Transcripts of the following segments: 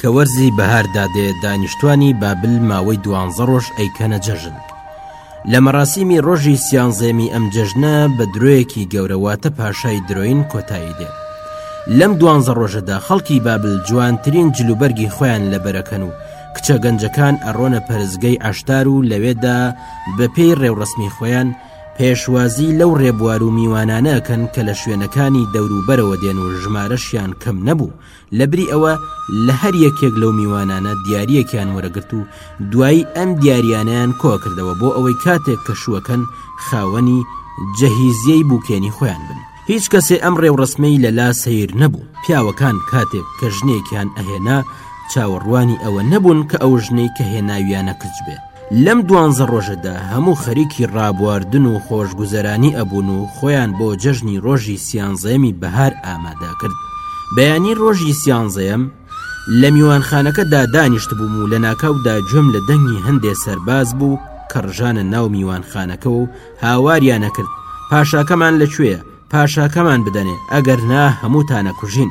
کە وەرزی بەهار دادێ دانیشتوانی بابل ماوەی دوانزە ڕۆژ ئەیکەنە جەژن لە مەراسیمی ڕۆژی سیانزێمی ئەم جەژنە بە درۆیەکی گەورەواتە پاشای درۆین کۆتایی دێ لەم دوانزە ڕۆژەدا خەڵکی بابل جوانترین جلوبەرگی خۆیان لە بەرەکەن و کچە گەنجەکان ئەڕۆنە پەرزگەی عشتار و لەوێدا بەپێی ڕێوڕسمی خۆیان پێشوازی لەو ڕێبوار و میوانانەکەن کە لە شوێنەکانی دەوروبەرەوە دێن و ژمارەشیان کەم نەبوو لە بری ئەوە لە هەر یەکێک لەو میوانانە دیارەکیان وەرەگرت و دوایی ئەم دیاریانیان کۆکردەوە بۆ ئەوەی کاتێک کە شووەکەن خاوەنی جەهیزیەی بووکێنی خۆیان بن هیچ کەسێ ئەم ڕێوڕسمەی لەلا سیر نەبوو پیاوەکان کاتێک کە ژنێکیان ئەهێنا چاوەڕوانی ئەوە نەبوون کە ئەو ژنەی کە هێناویانە کچ بێ لەم دوانزە ڕۆژەدا هەموو خەریکی ڕابواردن و خۆشگوزەرانی ئەبوون و خۆیان بۆ جەژنی ڕۆژی سیانزەیەمی بەهار ئامادە کرد بەیانی ڕۆژی سیانزەیەم لە میوانخانەکەدا دانیشت بووم و لە ناکاودا گوێم لە دەنگی هەندێ سەرباز بوو کە ڕژانە ناو میوانخانەکە و هاواریانە کرد پاشاکەمان لەکوێیە پاشاکەمان بدەنێ ئەگەر نا هەمووتان ئەکوژین.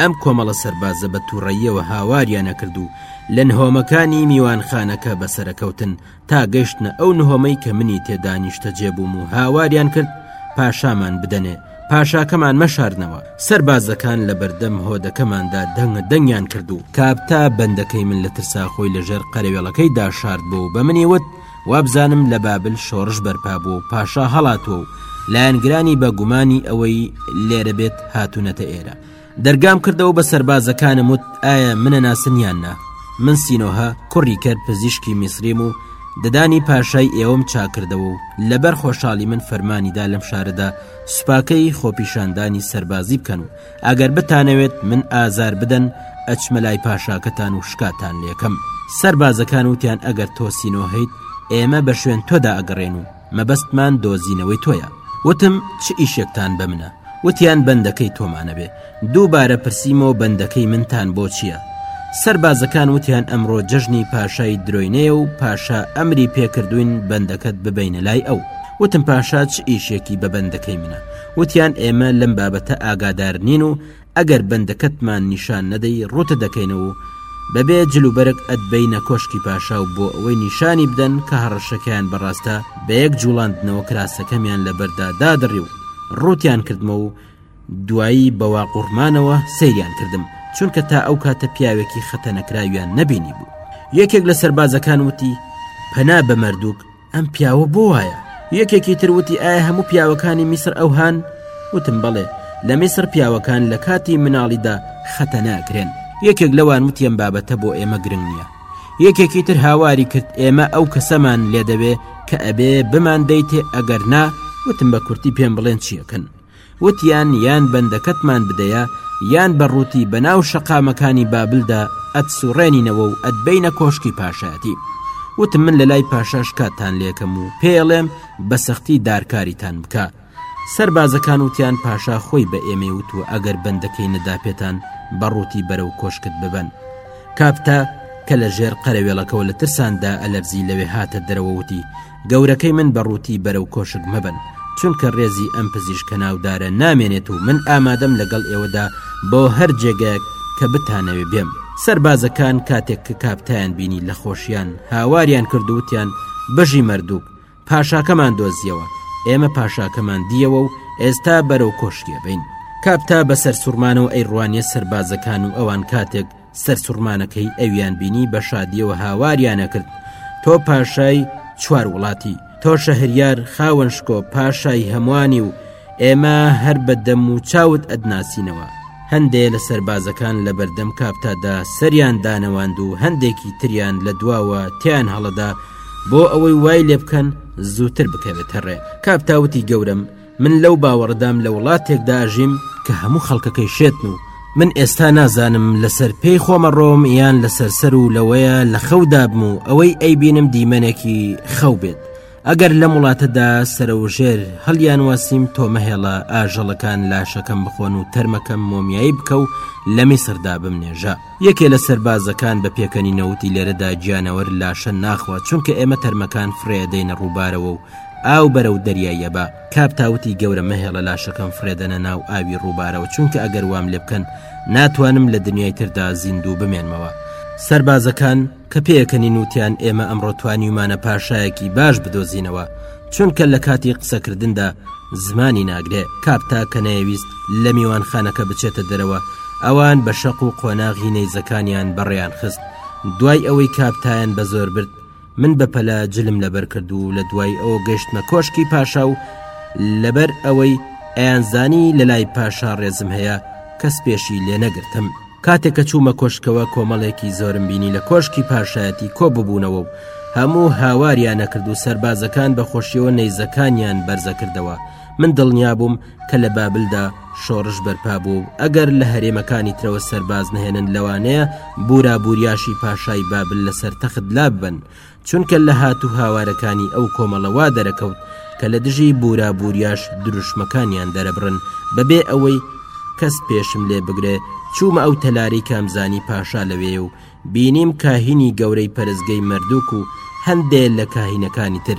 ئەم کۆمەڵە سەربازە بە تووڕەییەوە هاواریان ئەکرد و لە نهۆمەکانی میوانخانەکە بەسەر ئەکەوتن تا گەیشتنە ئەو نهۆمەی کە منی تێدا نیشتەجێ بووم و هاواریان کرد پاشامان بدەنێ پاشاکەمان مەشارنەوە. سەربازەکان لە بەردەم هۆدەکەماندا دەنگە دەنگیان کرد و کاپتا بەندەکەی من لە ترسا خۆی لە ژێر قەرەوێڵەکەیدا شارد بۆ و بە منی وت، وابزانم لە بابل شۆڕش بەرپا بووە و پاشا هەڵاتووە و لایەنگرانی بە گومانی ئەوەی لێرە بێت هاتوونەتە ئێرە دەرگام کردەوە بە سەربازەکانم وت ئایا منە ناسنیان نا من سینۆها کوڕی کەر پزیشکی میسریم و ددانی پاشای ئێوەم چاکردەوە و لەبەر خۆشحاڵی من فەرمانیدا لەم شارەدا سوپاکەی خۆپیشاندانی سەربازی بکەن و ئەگەر بتانەوێت من ئازار بدەن ئەچمە لای پاشاکەتان و شکاتان لەکەم سەربازەکان وتیان ئەگەر تۆ سینۆ هەیت ئێمە بە شوێن تۆدا ئەگەڕێن و مەبەستمان دۆزینەوەی تۆیە وتم چ ئیشێکتان بە منە وتیان بەندەکەی تۆمانەبێ دووبارە پرسیمەوە بەندەکەی منتان بۆ چییە؟ سەربازەکان وتیان ئەمڕۆ جەژنی پاشای درۆینەیە و پاشا ئەمری پێکردوین بەندەکەت ببینە لای ئەو وتم پاشا چ ئیشێکی بە بەندەکەی منە وتیان ئێمە لەم بابەتە ئاگادار نین و ئەگەر بەندەکەتمان نیشان نەدەی ڕوتە دەکەینەوە و بەبێ جلوبەرگ ئەتبینە کۆشکی پاشا و بۆ ئەوەی نیشانی بدەن کە هەڕەشەکەیان بەڕاستە بە یەک جوڵاندنەوە کراسەکەمیان لەبەردا دادڕی و ڕوتیان کردمە و دوایی بەوا قوڕمانەوە سەیریان کردم چونکە تا ئەو کاتە پیاوێکی خەتەنەکراویان نەبینی بوو یەکێک لە سەربازەکان وتی پەنا بە مەردووک ئەم پیاوە بۆ وایە یەکێکی تروتی ئایا هەموو پیاوەکانی میسر ئەو هاان وتم بەڵێ لە میسر پیاوەکان لە کاتی مناڵیدا خەتە ناکرێن یەکێک لەوان وتیان بابەتە بۆ ئێمە گرنگ نییە یەکێکی تر هاواری کرد ئێمە ئەو کەسەمان لێ دەوێ کە ئەبێ بمان دەیتێ ئەگەر نا وتم بە کورتی پێم بڵێن چیەکەن وتیان یان بەندەکەتمان بدەیە یان بە ڕووتی بەناو شەقامەکانی بابلدا ئەت سوڕێنینەوە و ئەتبینە کۆشکی پاشایەتی وتم من لە لای پاشاش کاتان لەکەم و پێڵێم بە سەختی دارکاریتان بکە سربازەکان وتیان پاشا خۆی بە ئێمەی وتووە ئەگەر بەندەکەی نەدا پێتان بە ڕووتی بەرە و کۆشکت ببن کاپتا کە لە ژێر قەرەوێڵەکەەوە لە ترساندا ئەلەرزی لەوێ هاتە دەرەوەوتی گەورەکەی من بە ڕووتی بەرەو کۆشک مەبەن چونکە ڕێزی ئەم پزیشکە ناودارە نامێنێت و من ئامادەم لەگەڵ ئێوەدا بۆ هەر جێگەیەک کە بتانەوێ بێم سەربازەکان کاتێک کە کاپتیان بینی لە خۆشیان هاواریان کردووتیان بژی مردووک پاشاکەمان دۆزیەوە ئێمە پاشاکەمان دیەوە و ئێستا بەرەو کۆشکێ بین کاپتا بەسەر سوورمانەوە ئەی ڕوانیە سەربازەکان و ئەوان کاتێک سەرسوڕمانەکەی ئەویان بینی بە شادیەوە هاواریانە کرد تۆ پاشای چوار وڵاتی تۆ شەهریار خاوەن شکۆ پاشای هەمووانی و ئێمە هەر بە دەم و چاوت ئەدناسینەوە هەندێ لە سربازەکان لە بەردەم کاپتادا سەریان دانەواند و هەندێکی تریان لە دواوە تیان هەڵەدا بۆ ئەوەی وای لێ بکەن زووتر بکەوێتە ڕێ کاپتاوتی گەورم من لەو باوەڕەدام لە وڵاتێکدا ئەژیم کە هەموو خەڵکەکەی شێتن و من ئێستا نازانم لەسەر پێی خۆمە ڕۆم یان لەسەر سەر و لەوەیە لە خەودابم و ئەوەی ئەیبینم دیمەنێکی خەو بێت ئەگەر لەم وڵاتەدا سەرەوژێر هەڵیان واسیم تۆمەهێڵە ئاژەڵەکان لاشەکەم بخۆن و تەرمەکەم مۆمیایی بکە و لە میسردا بمنێژە. یەکێ لە سەربازەکان بە پێکەنینەوە وتی لێرەدا گیانەوەر لاشە ناخوا چونکە ئێمە تەرمەکان فرێەدەینە ڕووبارەوە و ئاو بەرەو دەریای ئەبا کاپتا وتی گەورە مەهێڵە لاشەکەم فرێدەنە ناو ئاوی ڕووبارەوە چونکە ئەگەر وام لێ بکەن ناتوانم لە دنیای تردا زیندوو بمێنمەوە سەربازەکان کە پێکەنین وتیان ئێمە ئەمڕۆ توانیومانە پاشایەکی باش بدۆزینەوە چونکە لە کاتی قسەکردندا زمانی ناگرێ کاپتا کە نەیەویست لە میوانخانەکە بچێتە دەرەوە ئەوان بە شەق و قۆناغی نەیزەکانیان بەڕێیان خست دوای ئەوەی کاپتایان بە زۆر برد من بە پەلە جلم لەبەر کرد و لە دوای ئەو گەشتمە کۆشکی پاشا و لەبەر ئەوەی ئەیانزانی لە لای پاشا ڕێزم هەیە کەس پێشی لێ نەگرتم. کاتێک کە چوومە کۆشکەوە کۆمەڵێکی زۆرم بینی لە کۆشکی پاشایەتی کۆ ببوونەوە و هەموو هاواریان نەکرد و سربازەکان بە خۆشیەوە نەیزەکانیان بەرزەکردەوە من دڵنیا بووم کە لە بابلدا شۆڕش بەرپا بوو و ئەگەر لە هەرێمەکانی ترەوە سەرباز نهێنن لەوانەیە بورا بوریاشی پاشای بابل لەسەر تەخت لاببن چونکە لە هات و هاوارەکانی ئەو کۆمەڵە وا دەرەکەوت کە لە دژی بورا بوریاش دروشمەکانیان دەرەبڕن بەبێ ئەوەی کەس پێشم لێ بگرێ چوومە ئەو تەلاری کامزانی پاشا لەوێ و بینیم کاهینی گەورەی پەرستگەی مەردووک و هەندێ لە کاهینەکانی تر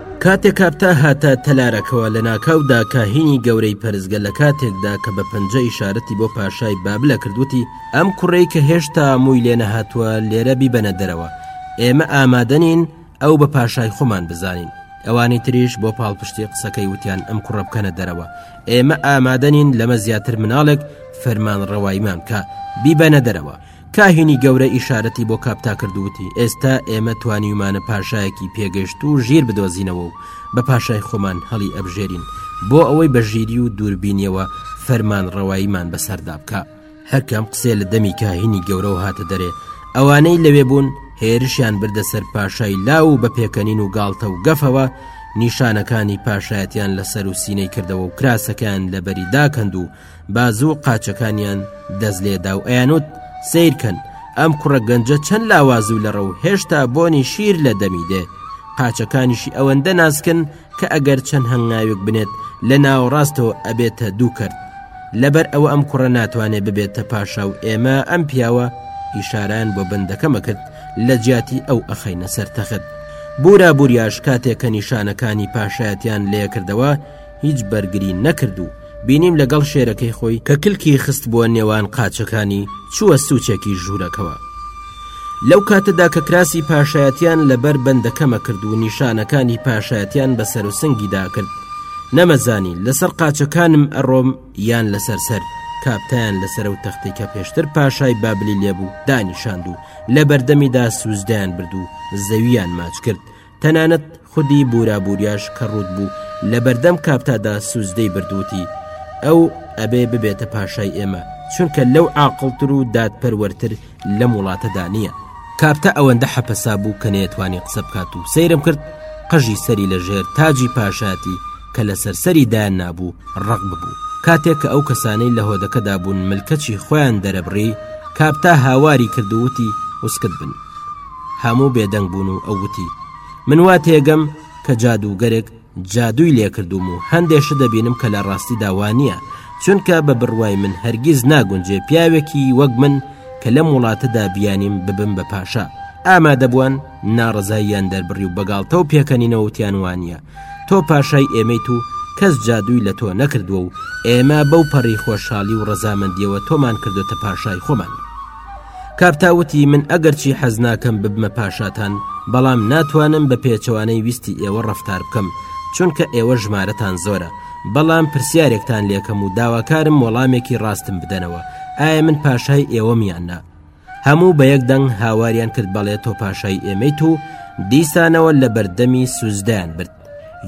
کاتێ کاپتا هاتە تەلارەکەوە لە ناکاودا کاهینی گەورەی پەرزگە لە کاتێکدا کە بە پەنجە ئیشارەتی بۆ پاشای بابلە کردوتی ئەم کوڕەی کە هێشتا مووی لێ نەهاتووە لێرە بیبەنە دەرەوە ئێمە ئامادەنین ئەو بە پاشای خۆمان بزانین ئەوانی تریش بۆ پاڵپشتی قسەکەی وتیان ئەم کوڕە بکەنە دەرەوە ئێمە ئامادەنین لەمە زیاتر مناڵێک فەرمان ڕەوایمان کە بیبەنە دەرەوە کاهینی گەورە ئیشارەتی بۆ کاپتا کرد وتی ئێستا ئێمە توانیومانە پاشایەکی پێگەشت و ژیر بدۆزینەوە و بە پاشای خۆمان هەڵی ئەبژێرین بۆ ئەوەی بە ژیری و دووربینیەوە فەرمان ڕەواییمان بەسەردا بکە هەرکەم قسێ لە دەمی کاهینی گەورە و هاتە دەرێ ئەوانەی لەوێ بوون هێرشیان بردە سەر پاشای لا و بە پێکەنین و گاڵتە و گەفەوە نیشانەکانی پاشایەتیان لەسەر و سینەی کردەوە و کراسەکەیان لەبەری داکەند و بازوو و قاچەکانیان دەست لێدا و ئەیانوت سیرکەن ئەم کوڕە گەنجە چەند لاوازوو لە ڕەو هێشتا بۆنی شیر لە دەمی دێ قاچەکانیشی ئەوەندە ناسکن کە ئەگەر چەند هەنگاوێک بنێت لە ناوەڕاستەوە ئەبێتە دوو کرد لەبەر ئەوە ئەم کوڕە ناتوانێت ببێتە پاشا و ئێمە ئەم پیاوە ئیشاران بۆ بەندەکەمە کرد لە جیاتی ئەو ئەخەینە سەر تەخت بورا بوریاش کاتێک کە نیشانەکانی پاشایەتیان لێکردەوە هیچ بەرگری نەکرد و بینیم لەگەڵ شێرەکەی خۆی کە کلکی خست بووە نێوان قاچەکانی چووە سوچێکی ژوورەکەوە لەو کاتەدا کە کراسی پاشایەتیان لەبەر بەندەکەمە کرد و نیشانەکانی پاشایەتیان بە سەرسنگی داکرد نەمەزانی لەسەر قاچەکانم ئەڕۆم یان لەسەر سەر کاپتیان لەسەر و تەختی کە پێشتر پاشای بابلی لێبوو دانیشاند و لە بەردەمیدا سوزدایان برد و زەوییان ماچ کرد تەنانەت خودی بورا بوریاش کە ڕووت بوو لە بەردەم کاپتادا سوزدەی بردووتی ئەو ئەبێ ببێتە پاشای ئێمە چونکە لەو عاقلتر و دادپەروەرتر لەم وڵاتەدا نییە کاپتا ئەوەندە حەپەسا بوو کە نێتوانی قسە بکات و سەیرم کرد قژی سەری لە ژێر تاجی پاشایەتی کە لە سەرسەری دایان نابوو ڕق ببوو کاتێک کە ئەو کەسانەی لە هۆدەکەدا بوون ملکەچی خۆیان دەرەبڕی کاپتا هاواری کردووتی وسکت بن هەموو بێدەنگ بوون و ئەو وتی من وا تێگەم کە جادوگەرێک جادووی لێکردوم و هەندێشە دەبینم کە لە ڕاستی داوانە چونکە بە بڕوای من هەرگیز ناگونجێ پیاوێکی وەک من کە لەم وڵاتەدا بیانیم ببم بە پاشا ئامادەبووان ناڕزاییان دەربڕی و بەگاڵتە و پێکەنینەوتیان وانە تۆ پاشای ئێمەیت و کەس جادووی لە تۆ نەکردووە و ئێمە بەو پەڕی خۆشحاڵی و ڕەزامەندیەوە تۆمان کردوتە پاشای خۆمان کاپتا وتی من ئەگەرچی حەزناکەم ببمە پاشاتان بەڵام ناتوانم بە پێچەوانەی ویستی ئێوە ڕفتار بکەم چونکە ئێوە ژمارەتان زۆرە بەڵام پرسیارێکتان لەکەم و داواکارم وەڵامێکی ڕاستم بدەنەوە ئایا من پاشای ئێوەم یاننا هەموو بە یەک دەنگ هاواریان کرد بەڵێ تۆ پاشای ئێمەیت و دیسانەوە لە بەردەمی سوزدان برد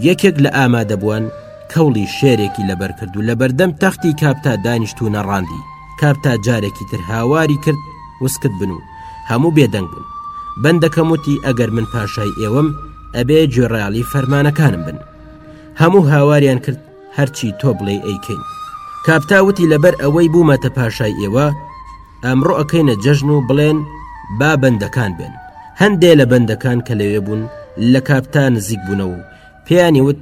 یەکێک لە ئامادەبووان کەوڵی شێرێکی لەبەر کرد و لەبەردەم تەختی کاپتا دانیشت و نەڕاندی کاپتا جارێکی تر هاواری کرد وسکت بن و هەموو بێدەنگ بوون بەندەکەم وتی ئەگەر من پاشای ئێوەم ئەبێ جۆرالی فەرمانەکانم بن هەموو هاواریان کرد هەرچی تۆ بڵێ ئەیکەین کاپتاوتی لەبەر ئەوەی بوومەتە پاشای ئێوە ئەمڕۆ ئەکەینە جەژن و بڵێن با بەندەکان بێن هەندێ لە بەندەکان کە لەوێ بوون لە کاپتان نزیک بوونەوە و پێیانی وت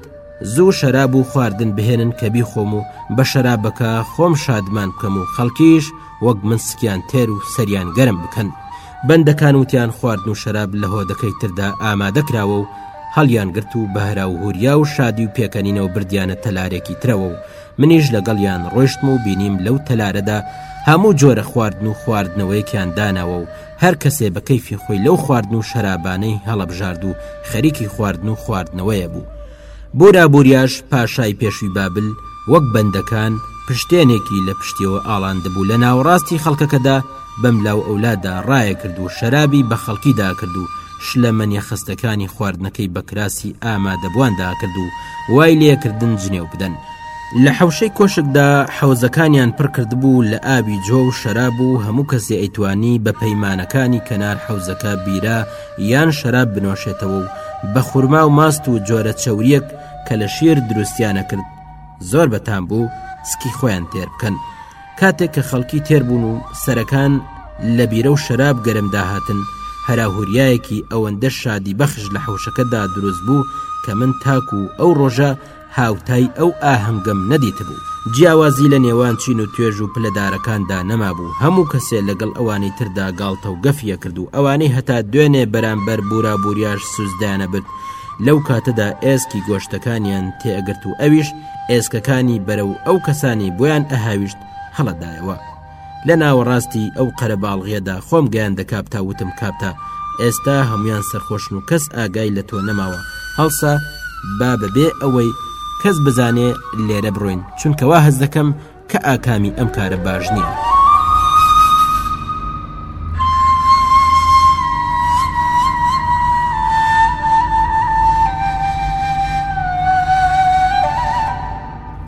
زوو شەراب و خواردن بهێنن کە بیخۆم و بە شەرابەکە خۆم شادمان بکەم و خەڵکیش وەک من سکیان تێر و سەریان گەرم بکەن بەندەکان وتیان خواردن و شەراب لە هۆدەکەی تردا ئامادەکراوە و هەڵیان گرت و بەهرا و هوریا و شادی و پێکەنینەوە بردیانە تەلارێکی ترەوە و منیش لەگەڵیان ڕۆشتم و بینیم لەو تەلارەدا هەموو جۆرە خواردن و خواردنەوەیەکیان داناوە و هەر کەسێ بە کەیفی خۆی لەو خواردن و شەرابانەی هەڵەبژارد و خەریکی خواردن و خواردنەوەیە بوو بورابوریاش پاشای پێشوی بابل وەک بەندەکان پشتێنێکی لە پشتیەوە ئاڵاندبوو لە ناوەڕاستی خەڵکەکەدا بەم لاو ئەولادا ڕایە کرد و شەرابی بە خەڵکی داکرد و شلە مەنیە خستەکانی خواردنەکەی بە کراسی ئامادەبووان داکرد و وای لێکردن جنێو بدەن لە حەوشەی کۆشکدا حەوزەکانیان پڕکردبوو لە ئاوی جۆ و شەراب و هەموو کەسێ ئەیتوانی بە پەیمانەکانی کەنار حەوزەکە بیرە یان شەراب بنۆشێتەوە و بە خورما و ماست و جۆرە چوریەک کە لە شیر دروستیانە کرد زۆر بەتان بوو سکی خۆیان تێر بکەن. کاتێک کە خەڵکی تێربوون و سەرەکان لە بیرە و شەراب گەرم داهاتن هەراهوریایەکی ئەوەندە شادی بەخش لە حوشەکەدا دروست بوو کە من تاکو و ئەو ڕۆژە هاوتای ئەو ئاهەنگەم نەدیت بوو جیاوازی لە نێوان چین و توێژ و پلەدارەکاندا نەمابوو هەموو کەسێ لەگەڵ ئەوانی تردا گاڵتە و گەفیە کرد و ئەوانەی هەتا دوێنێ بەرامبەر بورا بوریاش سوزدانەبت لەو کاتەدا ئێسکی گۆشتەکانیان تێئەگرت و ئەویش ئێسکەکانی بەرەو ئەو کەسانی بۆیان ئەهاویشت هەڵەدایەوە لە ناوەڕاستی ئەو قەرەباڵغیەدا خۆم گەیان دەکاپ تا وتم کاپتا ئێستا هەمویان سەرخۆشن و کەس ئاگای لە تۆ نەماوە هەڵسە با بەبێ ئەوەی کەس بزانێ لێرە بڕۆین چونکەوا هەز دەکەم کە ئاکامی ئەم کارە باش نین.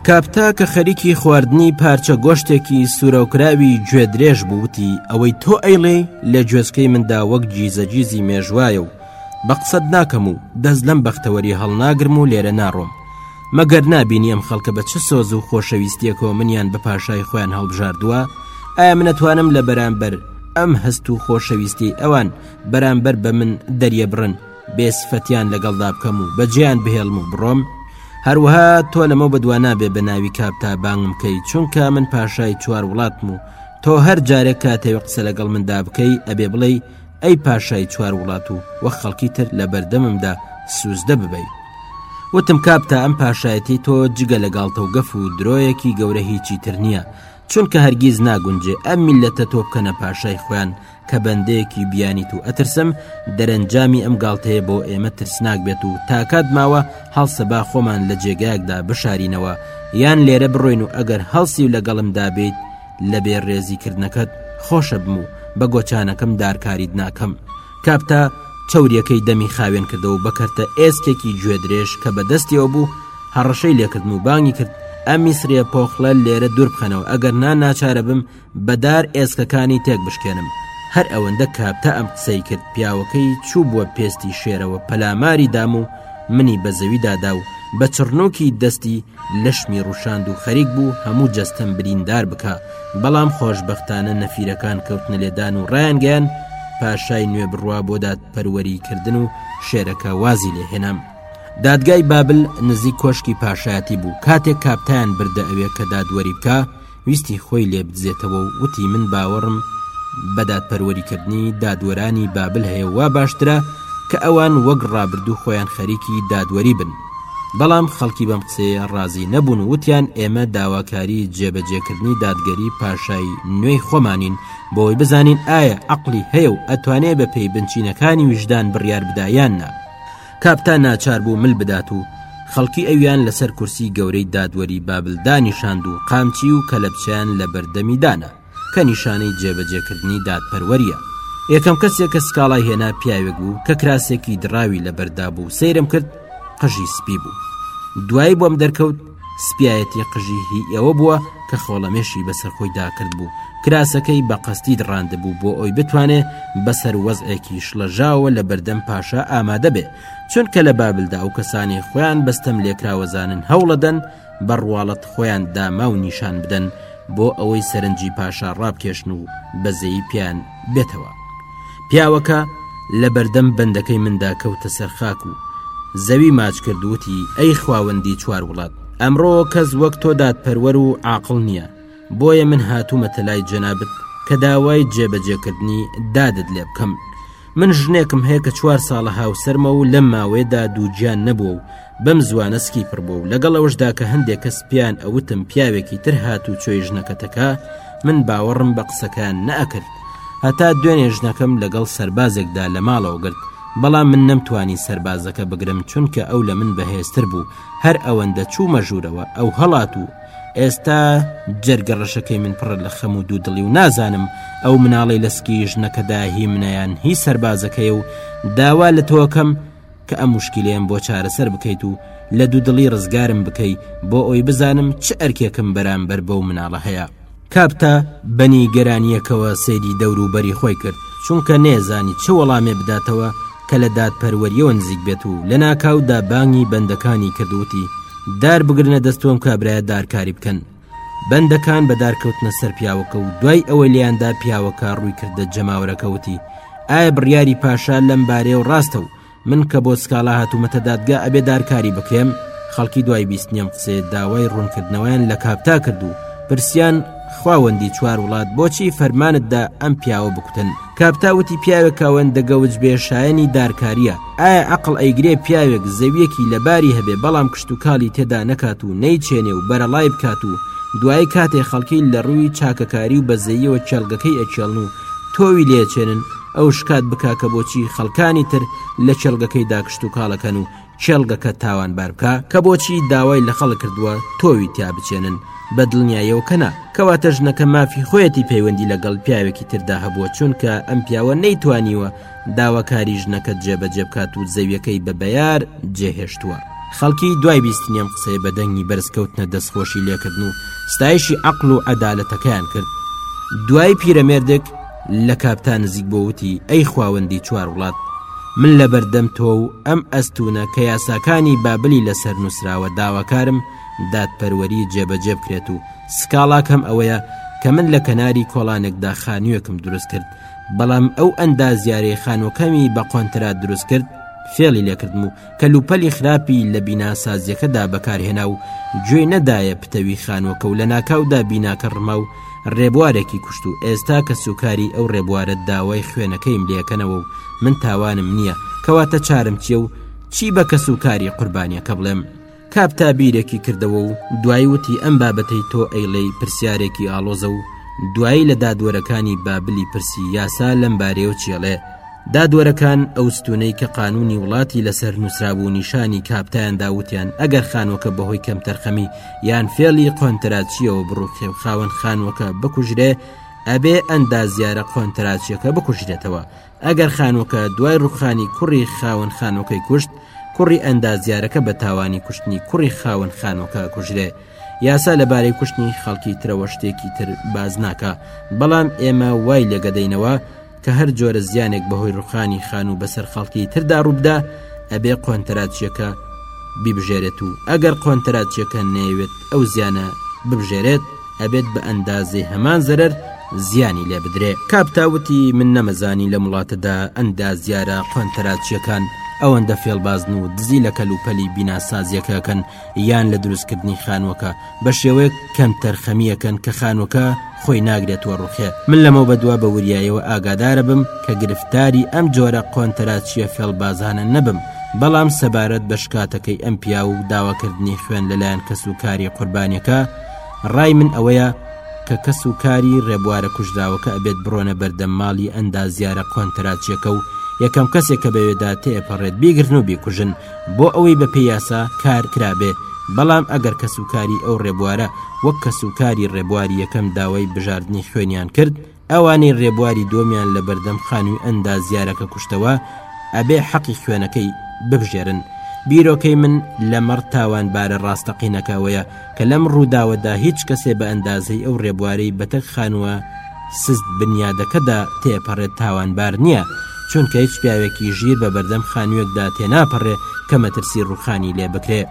کاپتا کە خەریکی خواردنی پارچە گۆشتێکی سوورەوکراوی گوێ درێژ بووتی ئەوەی تۆ ئەیڵێ لە گوێزکەی مندا وەک جیزەجیزی مێژوایە و بە قسەت ناکەم و دەست لەم بەختەوەری هەڵناگرم و لێرە ناڕۆم مەگەر نابینی ئەم خەڵکە بە چ سۆز و خۆشەویستیەکەوە منیان بە پاشای خۆیان هەڵبژاردووە ئایا منەتوانم لە بەرامبەر ئەم هەست و خۆشەویستی ئەوان بەرامبەر بە من دەریە بڕن بێسفەتیان لەگەڵدا بکەم و بەجێیان بهێڵم و بڕۆم هەروەها تۆ لەمە بەدوا نابێ بە ناوی کاپتا بانگم کەی چونکە من پاشای چوار وڵاتم و تۆ هەر جارێک کاتەوە قسە لەگەڵ مندا بکەی ئەبێ بڵێ ئەی پاشای چوار وڵات و وەک خەڵکی تر لە بەردەممدا سوزدە ببەی وتم کاپ تا ئەم پاشایەتی تۆ جگە لە گاڵتە و گەف و درۆیەکی گەورە هیچی تر نییە چونکە هەرگیز ناگونجێ ئەم میلەتە تۆ بکەنە پاشای خۆیان کە بەندەیەکی بیانیت و ئەترسم دەرەنجامی ئەم گاڵتەیە بۆ ئێمە ترسناک بێت و تاکات ماوە هەڵسە با خۆمان لە جێگایەکدا بشارینەوە یان لێرە بڕۆین و ئەگەر هەڵسی و لەگەڵمدا بیت لە بێ ڕێزی کردنەکەت خۆشە بم و بە گۆچانەکەم دارکاریت ناکەم کاپتا چوریەکەی دەمی خاوێن کردەوە بە کەرتە ئێسکێکی گوێ درێژ کە بە دەستیەوە بوو هەڕەشەی لێکردن و بانگی کرد ئەمی سرێ پۆخڵە لێرە دوور بخەنەوە ئەگەر نا ناچارە بم بەدار ئێسکەکانی تێک بشکێنم هەر ئەوەندە کاپتا ئەم قسەی کرد پیاوەکەی چوو بووە پێستی شێرەوە پەلاماری دام و منی بە زەویدادا و بە چڕنۆکی دەستی لەشمی ڕوشاند و خەریک بوو هەموو جەستەم بریندار بکە بەڵام خۆشببختانە نەفیرەکان کەوتنە لێدان و ڕایانگەیان پاشای نوێ بڕوا بۆ داد پەروەری کردن و شێرەکە وازی لێهێنام دادگای بابل نزیک کۆشکی پاشایەتی بوو کاتێک کاپتان بردە ئەوێ کە دادوەری بکە ویستی خۆی لێ بدزێتەوە و وتی من باوەڕم بەدادپەروەریکردنی دادوەرانی بابل هەیە وا باشترە کە ئەوان وەک ڕابردوو خۆیان خەریکی دادوەری بن بەڵام خەڵکی بەم قسەیە ڕازی نەبوون وتیان ئێمە داواکاری جێبەجێکردنی دادگەری پاشای نوێی خۆمانین بۆی بزانین ئایا عقلی هەیە و ئەتوانێ بە پێی بنچینەکانی وژدان بڕیار بدایان نا کاپتان ناچار بوو مل بدات و خەڵکی ئەویان لەسەر کورسی گەورەی دادوەری بابل دانیشاند و قامچی و کەلەپچەیان لە بەردەمی دانا کە نیشانەی جێبەجێکردنی دادپەروەریە یەکەم کەسێک کە سکاڵای هێنا پیاوێک بوو کە کراسێکی دراوی لەبەردا بوو سەیرم کرد قژی سپی بوو دوایی بۆم دەرکەوت سپیایەتی قژی هی ئێوە بووە کە خۆڵەمێشی بەسەر خۆی داکرد بوو کراسەکەی بە قەستی دڕاندبوو بۆ ئەوی بتوانێ بەسەر وەزعێکی شڵەژاوە لە بەردەم پاشا ئامادە بێ چونکە لە بابلدا ئەو کەسانی خۆیان بەستەم لێکراوەزانن هەوڵەدەن بە ڕواڵەت خۆیان داما و نیشان بدەن بۆ ئەوەی سەرنجی پاشا ڕابکێشن و بەزەیی پیان بێتەوە پیاوەکە لە بەردەم بەندەکەی مندا کەوتە سەر خاک و زەوی ماچ کرد وتی ئەی خواوەندی چوار وڵات ئەمڕۆ کەس وەک تۆ دادپەروەر و عاقڵ نییە بۆیە من هاتوومەتە لای جەنابت کە داوای جێبەجێکردنی دادت لێ بکەم من ژنێکم هەیە کە چوار ساڵە هاوسەرمە و لەم ماوەیەدا دووگیان نەبووە و بەم زووانە سکی پڕ بوو و لەگەڵ ئەوشدا کە هەندێک کەس پێیان ئەوتم پیاوێکی تر هات و چۆی ژنەکەتەکە من باوەڕم بە قسەکان نەکرد هەتا دوێنێ ژنەکەم لەگەڵ سربازێکدا لە ماڵەوە گرت بەڵام من نەمتوانی سربازەکە بگرم چونکە ئەو لە من بەهێزتر بوو هەر ئەوەندە چوو مەژوورەوە ئەو هەڵات و ئێستا جەرگە ڕەشەکەی من پڕ لە خەم و دوو دڵی و نازانم ئەو مناڵی لەسکی ژنەکەدا هی منیان هی سربازەکەی و داوا لە تۆکەم کە ئەم مشکیلەیەم بۆ چارەسەر بکەیت و لە دوودڵی ڕزگارم بکەی بۆ ئەوی بزانم چ ئەرکێکم بەرامبەر بەو مناڵە هەیە. کاپتا بە نیگەرانییەکەوە سەیری دەوروبەری خۆی کرد، چونکە نەیەزانی چ وەڵامێ بداتەوە کە لە دادپەروەرییەوە نزیک بێت و لەناکاودا بانگی بەندەکانی کرد و وتی، دار بگرنە دەست تۆم کابرایە دارکاری بکەن. بەندەکان بەدار کەوتنە سەر پیاوەکە و دوای ئەوەی لێیاندا پیاوەکە ڕووی کردە جەماوەرەکە وتی ئایا بڕیاری پاشا لەم بارەیە و ڕاستە و من کە بۆ سکاڵا هاتوومەتە دادگا ئەبێ دارکاری بکرێم خەڵکی دوای بیستنیەم قسێ داوای ڕوونکردنەوەیان لە کاپتا کرد و پرسیان خواوەندی چوار وڵات بۆچی فەرمانتدا ئەم پیاوە بکوتن کاپتا وتی پیاوێک کاوەندە گەوج بێ شایەنی دارکاریە ئایا ئەقڵ ئەیگرێ پیاوێک زەویەکی لەباری هەبێ بەڵام کشت و کاڵی تێدا نەکات و نەیچێنێ و بەرەڵای بکات و دوایی کاتێ خەڵکی لە ڕووی چاکەکاری و بەزەییەوە کێڵگەکەی ئەکێڵن و تۆوی لێچێنن ئەو شکات بکا کە بۆچی خەڵکانی تر لە کێڵگەکەیدا کشت و کاڵەکەن و کێڵگەکە تاوانبار بکە کە بۆچی داوای لە خەڵک کردووە تۆوی تیا بچێنن بە دڵنیایەوە کەنا کەواتە ژنەکە مافی خۆیەتی پەیوەندی لەگەڵ پیاوێکی تردا هەبووە چونکە ئەم پیاوە نەیتوانیوە داواکاری ژنەکە جێبەجێ بکات و زەویەکەی بە بەیار جێهێشتووە. خەڵکی دوای بیستنیەم قسەیە بە دەنگی بەرز کەوتنە دەستخۆشی لێکردن و ستایشی عقل و عەدالەتەکەیان کرد دوای پیرەمێردێک لە کاپتا نزیک بۆ وتی ئەی خواوەندی چوار وڵات من لە بەردەم تۆ و ئەم ئەستونە کە یاساکانی بابلی لەسەر نووسراوە داواکارم دادپەروەری جێبەجێ بکرێت و سکاڵاکەم ئەوەیە کە من لە کەناری کۆڵانێکدا خانوویەکم دروست کرد بەڵام ئەو ئەندازیارەی خانووەکەمی بە قۆنترا دروست کرد فێڵی لێکردم و کەلوپەلی خراپی لە بیناسازیەکەدا بەکارهێنا و گوێی نەدایە پتەوی خانووەکە و لە ناکاودا بیناکە ڕما و ڕێبوارێکی کوشت و ئێستا کە سوکاری ئەو ڕێبوارە داوای خوێنەکەیم لەکەنەوە و من تاوانم نییە کەواتە چارم چیە و چی بە کەس و کاری قوربانیەکە بڵێم کاپتا بیرێکی کردەوە و دوایی وتی ئەم بابەتەی تۆ ئەیڵێی پرسیارێکی ئاڵۆزە و دوایی لە دادوەرەکانی بابلی پرسی یاسا لەم بارەیەوە چێڵێ دادوەرەکان ئەو ستونەی کە قانونی وڵاتی لەسەر نووسرابوو نیشانی کاپتان داوتیان ئەگەر خانوەکە بەهۆی کەمتەرخەمی یان فێڵی قۆنتەراتچیەوە بڕوخێ و خاوەن خانوەکە بکوژرێ ئەبێ ئەندازیارە قۆنتەراتچیەکە بکوژرێتەوە ئەگەر خانووکە دوای ڕوخانی کوڕی خاوەن خانووکەی کوشت کوڕی ئەندازیارەکە بە تاوانی کوشتنی کوڕی خاوەن خانووکە کوژرێ یاسا لەبارەی کوشتنی خەڵکی ترەوە شتێکی تر باز ناکە بەڵام ئێمە وای لێگەدەینەوە کە هەر جۆرە زیانێک بەهۆی ڕوخانی خان و بەسەر خەڵکی تردا ڕووبدا ئەبێ قۆنتەراتچیەکە ببژێرێت و ئەگەر قۆنتەراتچیەکە نەیەوێت ئەو زیانە ببژێرێت ئەبێت بە ئەندازەی هەمان زەرەر زیانی لێ بدرێ کاپتا وتی من نەمەزانی لەم وڵاتەدا ئەندازیارە قۆنتەراتچیەکان ئەوەندە فێڵبازن و دزی لە کەلوپەلی بیناسازیەکەکەن یان لە دروستکردنی خانووەکە بە شێوەیەک کەم تەرخەمیەکەن کە خانووەکە خۆی ناگرێتوە ڕوخێ من لەمە بەدوا بە وریایەوە ئاگادارە بم کە گرفتاری ئەم جۆرە قۆنتەراتچیە فێڵبازانە نەبم بەڵام سەبارەت بە شکاتەکەی ئەم پیا و داواکردنی خوێن لەلایەن کەس و کاری قوربانیەکە ڕای من ئەوەیە کە کەس و کاری ڕێبوارە کوژراوەکە ئەبێت بڕۆنە بەردەم ماڵی ئەندازیارە قۆنتەراتچیەکە و یەکەم کەسێک کە بەوێدا تێپەڕێت بیگرن و بیکوژن بۆ ئەوەی بە پێ یاسا کار کرابێ بەڵام ئەگەر کەس و کاری ئەو ڕێبوارە وەک کەس و کاری ڕێبواری یەکەم داوای بژاردنی خوێنیان کرد ئەوانەی رێبواری دۆمیان لە بەردەم خانوی ئەندازیارەکە کوشتەوە ئەبێ حەقی خوێنەکەی ببژێرن بیرۆکەی من لەمەڕ تاوانبارە ڕاستەقینەکەوەیە کە لەم ڕووداوەدا هیچ کەسێ بە ئەندازەی ئەو ڕێبوارەی بەتەک خانووە سست بنیادەکەدا تێپەڕێت تاوانبار نییە چونکە هیچ پیاوێکی ژیر بە بەردەم خانوویەکدا تێناپەڕێ کە مەترسی ڕوخانی لێ بکرێ.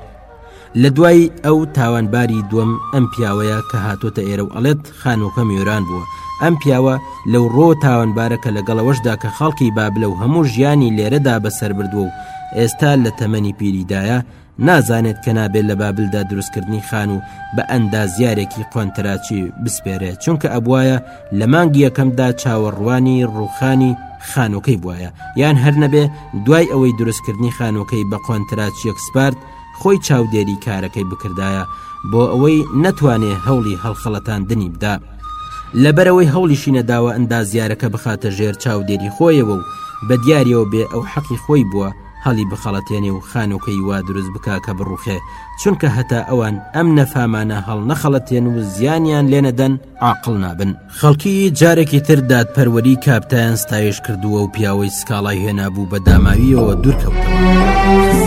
لە دوای ئەو تاوانباری دووەم ئەم پیاوەیە کە هاتۆتە ئێرە و ئەڵێت خانووکە میێران بووە ئەم پیاوە لەو ڕۆ تاوانبارە کە لەگەڵەوەشدا کە خەڵکی بابلە و هەموو ژیانی لێرەدا بەسەر بردووە و ئێستا لە تەمەنی پیریدایە نازانێت کە نابێت لە بابلدا دروستکردنی خان و بە ئەندازیارێکی قۆنتراچی بسپێرێت چونکە ئەبواە لە مانگ یەکەمدا چاوەڕوانی ڕوخانی خانووکەی بواە یان هەر نەبێ دوای ئەوەی دروستکردنی خانووکەی بە قۆنتراچ یەکسپارت خۆی چاودێری کارەکەی بکردایە بۆ ئەوەی نەتوانێ هەوڵی هەڵخەڵەتاندنی بدا. لەبەرەوەی هەوڵیشی نەداوە ئەندازیارەکە بخاتە ژێر چاودێری خۆیەوە و بە دیارەوە بێ ئەو حەقی خۆی بووە هەڵی بخەڵەتێنێ و خانووکەی وا دروست بکە کە بڕوخێ چونکە هەتا ئەوان ئەم نەفامانە هەڵنەخەڵەتێن و زیانیان لێنەدەن عاقڵ نابن. خەڵکی جارێکی تر دادپەروەری کابتایان ستایش کردووە و پیاوەی سکاڵای هێنابوو بە داماویەوە دوورکەوتەوە.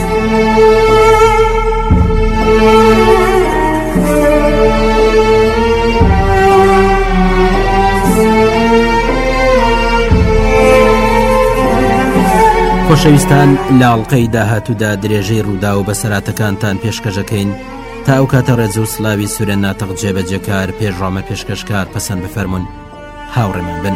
خۆشەویستان لاڵقەی داهاتوودا درێژەی ڕوودا و بەسەراتەکانتان پێشکەشەکەین. تا ئەو کاتە ڕێزو سلاوی سورە ناتەق جێبەجێکار پێشڕامە پێشکەشکار پەسەند بفەرمونون هاوڕێمان بن.